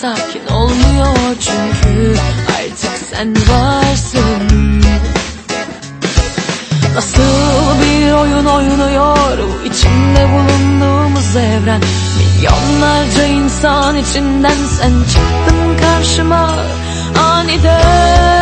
sakin olmuyor çünkü Artık sen varsın. Nasıl bir oyun oynuyor bu içinde bulunduğumuz evren? Milyonlarca insan içinden sen çıktın karşıma. Aniden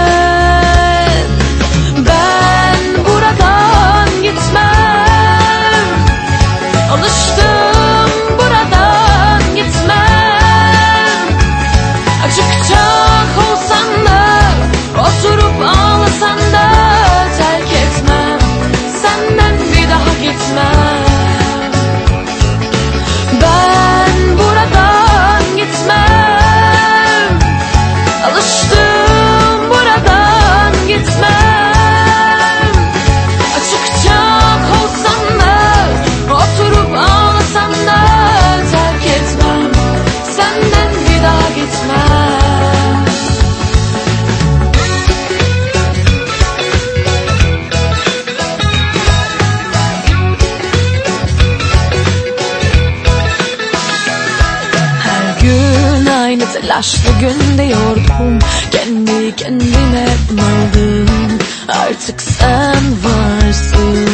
aynı telaşlı günde yordum Kendi kendime maldım Artık sen varsın.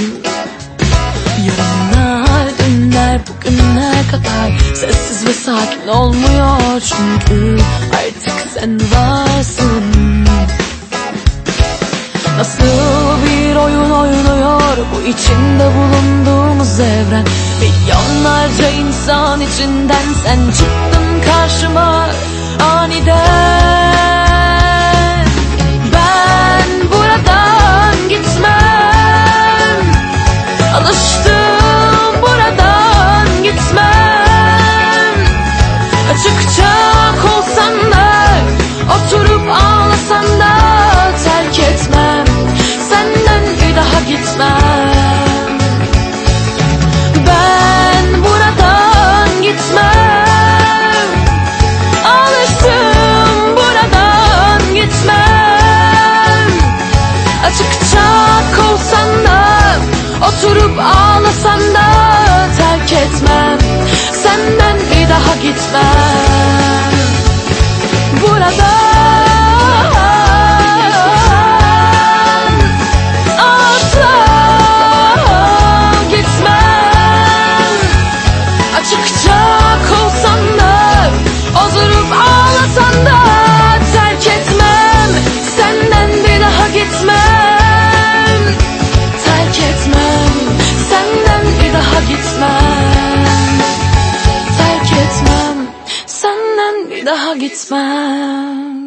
Yarınlar, dünler, bugünler kadar. Sessiz ve sakin olmuyor çünkü. Artık sen varsın. Nasıl bir oyun oynuyor bu içinde bulunduğumuz evren? Milyonlarca insan içinden sen çıktın karşıma Oturup ağlasan da Terk etmem. Senden bir daha gitmem Daha gitmem.